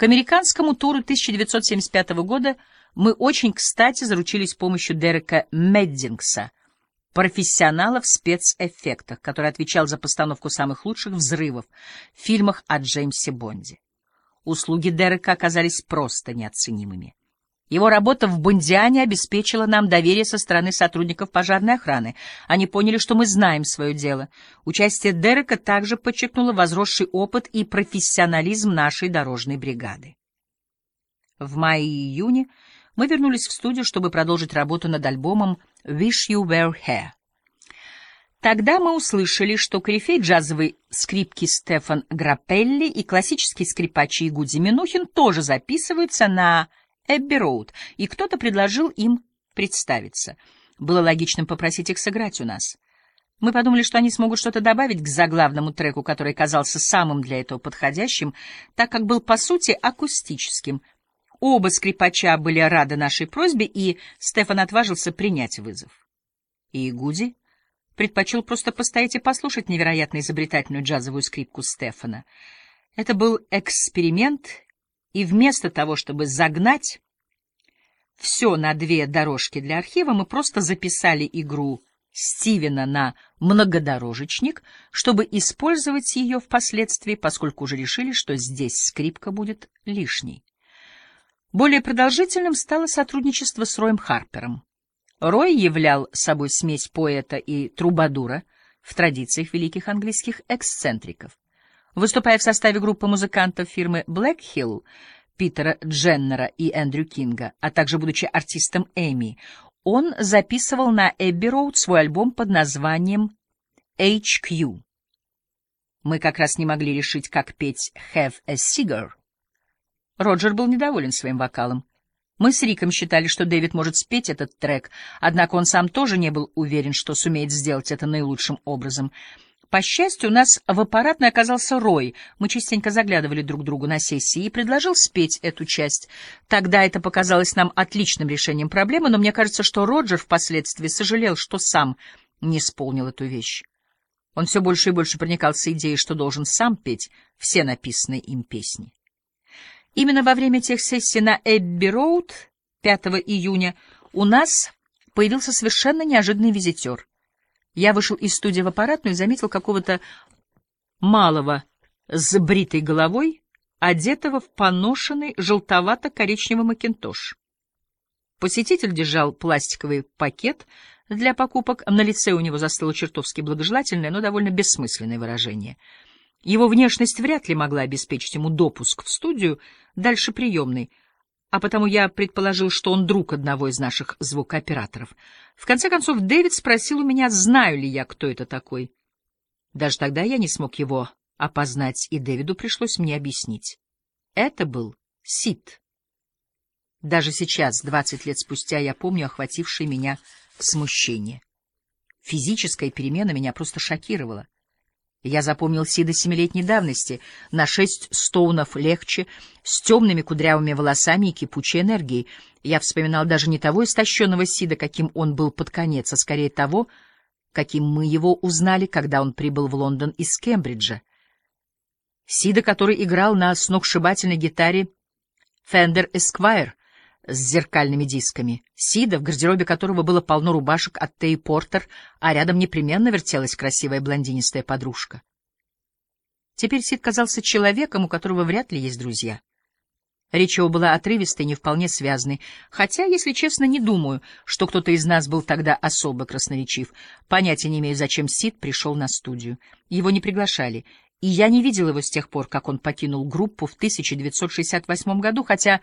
К американскому туру 1975 года мы очень кстати заручились помощью Дерека Меддингса, профессионала в спецэффектах, который отвечал за постановку самых лучших взрывов в фильмах о Джеймсе Бонде. Услуги Дерека оказались просто неоценимыми. Его работа в Бондиане обеспечила нам доверие со стороны сотрудников пожарной охраны. Они поняли, что мы знаем свое дело. Участие Дерека также подчеркнуло возросший опыт и профессионализм нашей дорожной бригады. В мае и июне мы вернулись в студию, чтобы продолжить работу над альбомом «Wish You Were Here». Тогда мы услышали, что корифей джазовой скрипки Стефан Грапелли и классический скрипач Игудзи Минухин тоже записываются на Эбби Роуд, и кто-то предложил им представиться. Было логичным попросить их сыграть у нас. Мы подумали, что они смогут что-то добавить к заглавному треку, который казался самым для этого подходящим, так как был, по сути, акустическим. Оба скрипача были рады нашей просьбе, и Стефан отважился принять вызов. И Гуди предпочел просто постоять и послушать невероятно изобретательную джазовую скрипку Стефана. Это был эксперимент, и вместо того, чтобы загнать все на две дорожки для архива, мы просто записали игру Стивена на многодорожечник, чтобы использовать ее впоследствии, поскольку уже решили, что здесь скрипка будет лишней. Более продолжительным стало сотрудничество с Роем Харпером. Рой являл собой смесь поэта и трубадура в традициях великих английских эксцентриков. Выступая в составе группы музыкантов фирмы Black Hill, Питера Дженнера и Эндрю Кинга, а также будучи артистом Эми, он записывал на Эбби Роуд свой альбом под названием HQ. Мы как раз не могли решить, как петь Have a Cigar. Роджер был недоволен своим вокалом. Мы с Риком считали, что Дэвид может спеть этот трек, однако он сам тоже не был уверен, что сумеет сделать это наилучшим образом — по счастью, у нас в аппаратной оказался Рой. Мы частенько заглядывали друг другу на сессии и предложил спеть эту часть. Тогда это показалось нам отличным решением проблемы, но мне кажется, что Роджер впоследствии сожалел, что сам не исполнил эту вещь. Он все больше и больше проникался идеей, что должен сам петь все написанные им песни. Именно во время тех сессий на Эбби-Роуд 5 июня у нас появился совершенно неожиданный визитер. Я вышел из студии в аппаратную и заметил какого-то малого с бритой головой, одетого в поношенный желтовато-коричневый макинтош. Посетитель держал пластиковый пакет для покупок, на лице у него застыло чертовски благожелательное, но довольно бессмысленное выражение. Его внешность вряд ли могла обеспечить ему допуск в студию дальше приемной — а потому я предположил, что он друг одного из наших звукооператоров. В конце концов, Дэвид спросил у меня, знаю ли я, кто это такой. Даже тогда я не смог его опознать, и Дэвиду пришлось мне объяснить. Это был Сид. Даже сейчас, двадцать лет спустя, я помню охватившее меня смущение. Физическая перемена меня просто шокировала. Я запомнил Сида семилетней давности, на шесть стоунов легче, с темными кудрявыми волосами и кипучей энергией. Я вспоминал даже не того истощенного Сида, каким он был под конец, а скорее того, каким мы его узнали, когда он прибыл в Лондон из Кембриджа. Сида, который играл на сногсшибательной гитаре Fender Esquire, с зеркальными дисками, Сида, в гардеробе которого было полно рубашек от Тей Портер, а рядом непременно вертелась красивая блондинистая подружка. Теперь Сид казался человеком, у которого вряд ли есть друзья. Речь его была отрывистой, не вполне связной, хотя, если честно, не думаю, что кто-то из нас был тогда особо красноречив. Понятия не имею, зачем Сид пришел на студию. Его не приглашали, и я не видел его с тех пор, как он покинул группу в 1968 году, хотя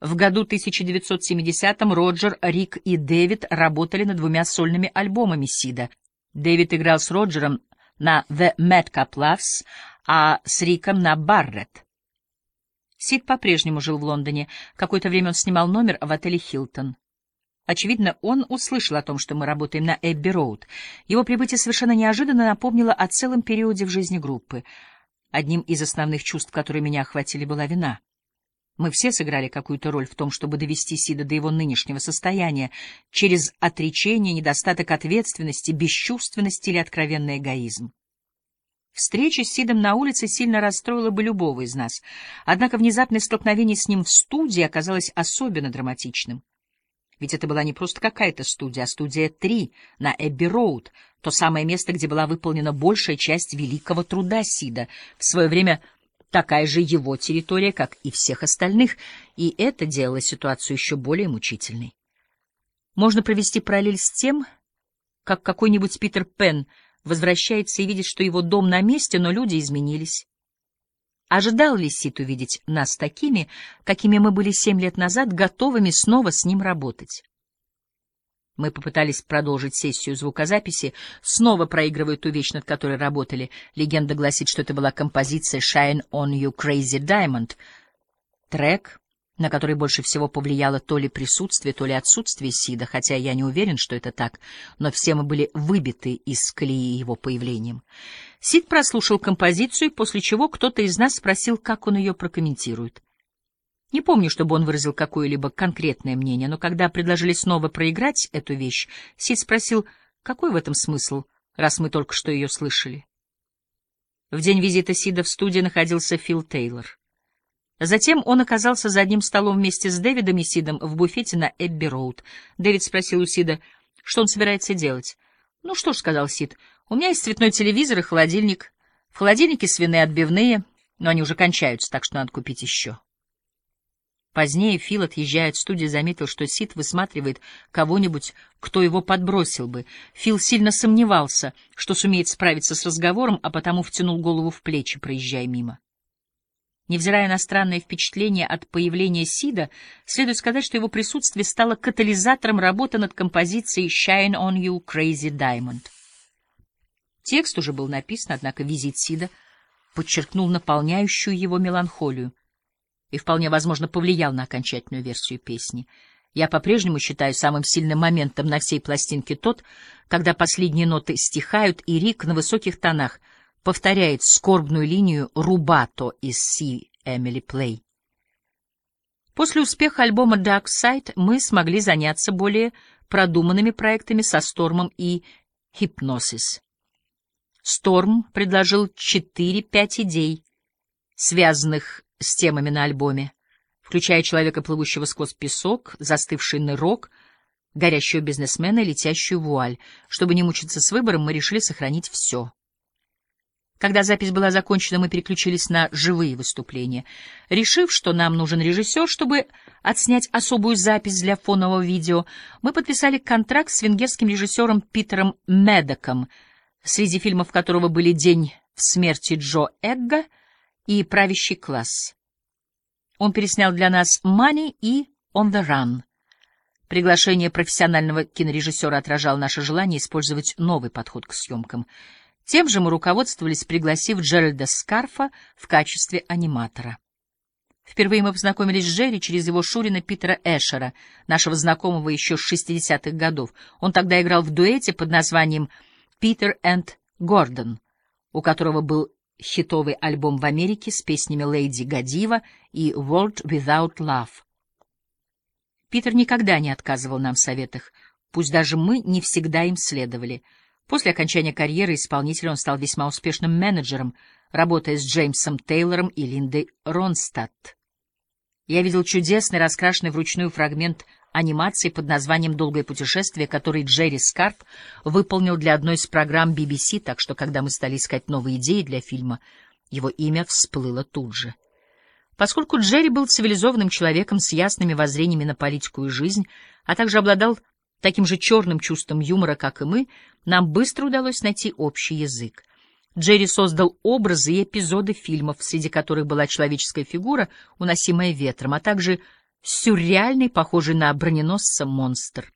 в году 1970-м Роджер, Рик и Дэвид работали над двумя сольными альбомами Сида. Дэвид играл с Роджером на The Madcap Loves, а с Риком на Барретт. Сид по-прежнему жил в Лондоне. Какое-то время он снимал номер в отеле «Хилтон». Очевидно, он услышал о том, что мы работаем на Эбби Роуд. Его прибытие совершенно неожиданно напомнило о целом периоде в жизни группы. Одним из основных чувств, которые меня охватили, была вина. Мы все сыграли какую-то роль в том, чтобы довести Сида до его нынешнего состояния через отречение, недостаток ответственности, бесчувственность или откровенный эгоизм. Встреча с Сидом на улице сильно расстроила бы любого из нас, однако внезапное столкновение с ним в студии оказалось особенно драматичным. Ведь это была не просто какая-то студия, а студия 3 на Эбби-Роуд, то самое место, где была выполнена большая часть великого труда Сида, в свое время такая же его территория, как и всех остальных, и это делало ситуацию еще более мучительной. Можно провести параллель с тем, как какой-нибудь Питер Пен возвращается и видит, что его дом на месте, но люди изменились. Ожидал ли Сид увидеть нас такими, какими мы были семь лет назад, готовыми снова с ним работать? Мы попытались продолжить сессию звукозаписи, снова проигрывая ту вещь, над которой работали. Легенда гласит, что это была композиция «Shine on You Crazy Diamond», трек, на который больше всего повлияло то ли присутствие, то ли отсутствие Сида, хотя я не уверен, что это так, но все мы были выбиты из колеи его появлением. Сид прослушал композицию, после чего кто-то из нас спросил, как он ее прокомментирует. Не помню, чтобы он выразил какое-либо конкретное мнение, но когда предложили снова проиграть эту вещь, Сид спросил, какой в этом смысл, раз мы только что ее слышали. В день визита Сида в студии находился Фил Тейлор. Затем он оказался за одним столом вместе с Дэвидом и Сидом в буфете на Эбби-Роуд. Дэвид спросил у Сида, что он собирается делать. «Ну что ж», — сказал Сид, — «у меня есть цветной телевизор и холодильник. В холодильнике свиные отбивные, но они уже кончаются, так что надо купить еще». Позднее Фил, отъезжая от студии, заметил, что Сид высматривает кого-нибудь, кто его подбросил бы. Фил сильно сомневался, что сумеет справиться с разговором, а потому втянул голову в плечи, проезжая мимо. Невзирая на странное впечатление от появления Сида, следует сказать, что его присутствие стало катализатором работы над композицией «Shine on You, Crazy Diamond». Текст уже был написан, однако визит Сида подчеркнул наполняющую его меланхолию и вполне возможно повлиял на окончательную версию песни. Я по-прежнему считаю самым сильным моментом на всей пластинке тот, когда последние ноты стихают, и Рик на высоких тонах повторяет скорбную линию «Рубато» из «Си Эмили Плей». После успеха альбома Dark Side мы смогли заняться более продуманными проектами со Стормом и Hypnosis. Сторм предложил 4-5 идей, связанных с темами на альбоме, включая человека, плывущего сквозь песок, застывший нырок, горящего бизнесмена и летящую вуаль. Чтобы не мучиться с выбором, мы решили сохранить все. Когда запись была закончена, мы переключились на живые выступления. Решив, что нам нужен режиссер, чтобы отснять особую запись для фонового видео, мы подписали контракт с венгерским режиссером Питером Медоком, среди фильмов которого были «День в смерти Джо Эгга» и правящий класс. Он переснял для нас «Money» и «On the Run». Приглашение профессионального кинорежиссера отражало наше желание использовать новый подход к съемкам. Тем же мы руководствовались, пригласив Джеральда Скарфа в качестве аниматора. Впервые мы познакомились с Джерри через его шурина Питера Эшера, нашего знакомого еще с 60-х годов. Он тогда играл в дуэте под названием «Питер энд Гордон», у которого был хитовый альбом в Америке с песнями Лейди Гадива и World Without Love. Питер никогда не отказывал нам в советах, пусть даже мы не всегда им следовали. После окончания карьеры исполнителя он стал весьма успешным менеджером, работая с Джеймсом Тейлором и Линдой Ронстадт. Я видел чудесный, раскрашенный вручную фрагмент анимации под названием «Долгое путешествие», который Джерри Скарп выполнил для одной из программ BBC, так что, когда мы стали искать новые идеи для фильма, его имя всплыло тут же. Поскольку Джерри был цивилизованным человеком с ясными воззрениями на политику и жизнь, а также обладал таким же черным чувством юмора, как и мы, нам быстро удалось найти общий язык. Джерри создал образы и эпизоды фильмов, среди которых была человеческая фигура, уносимая ветром, а также сюрреальный, похожий на броненосца монстр.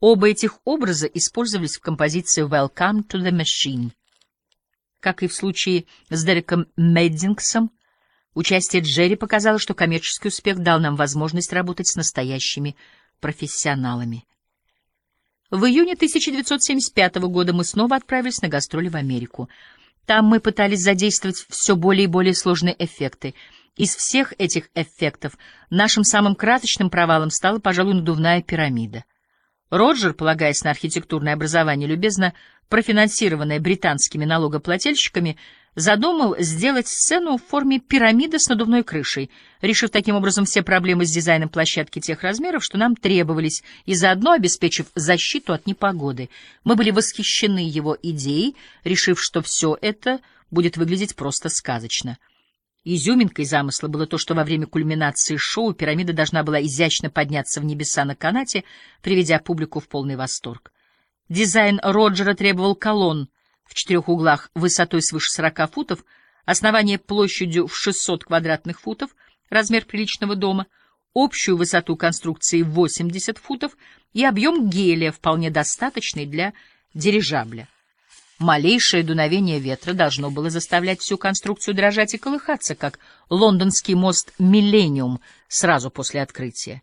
Оба этих образа использовались в композиции «Welcome to the Machine». Как и в случае с Дереком Меддингсом, участие Джерри показало, что коммерческий успех дал нам возможность работать с настоящими профессионалами. В июне 1975 года мы снова отправились на гастроли в Америку. Там мы пытались задействовать все более и более сложные эффекты — из всех этих эффектов нашим самым красочным провалом стала, пожалуй, надувная пирамида. Роджер, полагаясь на архитектурное образование, любезно профинансированное британскими налогоплательщиками, задумал сделать сцену в форме пирамиды с надувной крышей, решив таким образом все проблемы с дизайном площадки тех размеров, что нам требовались, и заодно обеспечив защиту от непогоды. Мы были восхищены его идеей, решив, что все это будет выглядеть просто сказочно. Изюминкой замысла было то, что во время кульминации шоу пирамида должна была изящно подняться в небеса на канате, приведя публику в полный восторг. Дизайн Роджера требовал колонн в четырех углах высотой свыше 40 футов, основание площадью в 600 квадратных футов, размер приличного дома, общую высоту конструкции 80 футов и объем гелия, вполне достаточный для дирижабля. Малейшее дуновение ветра должно было заставлять всю конструкцию дрожать и колыхаться, как лондонский мост «Миллениум» сразу после открытия.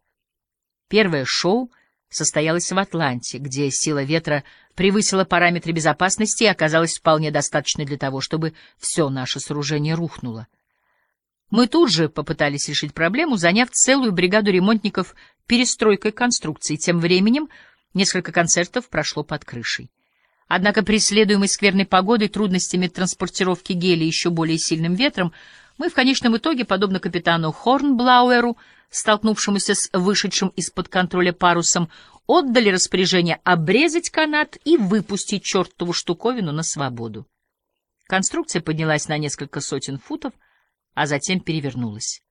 Первое шоу состоялось в Атланте, где сила ветра превысила параметры безопасности и оказалась вполне достаточной для того, чтобы все наше сооружение рухнуло. Мы тут же попытались решить проблему, заняв целую бригаду ремонтников перестройкой конструкции. Тем временем несколько концертов прошло под крышей. Однако, преследуемый скверной погодой, трудностями транспортировки гелия еще более сильным ветром, мы в конечном итоге, подобно капитану Хорнблауэру, столкнувшемуся с вышедшим из-под контроля парусом, отдали распоряжение обрезать канат и выпустить чертову штуковину на свободу. Конструкция поднялась на несколько сотен футов, а затем перевернулась.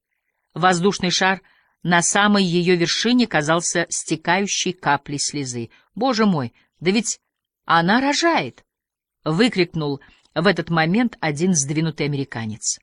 Воздушный шар на самой ее вершине казался стекающей каплей слезы. «Боже мой, да ведь она рожает!» — выкрикнул в этот момент один сдвинутый американец.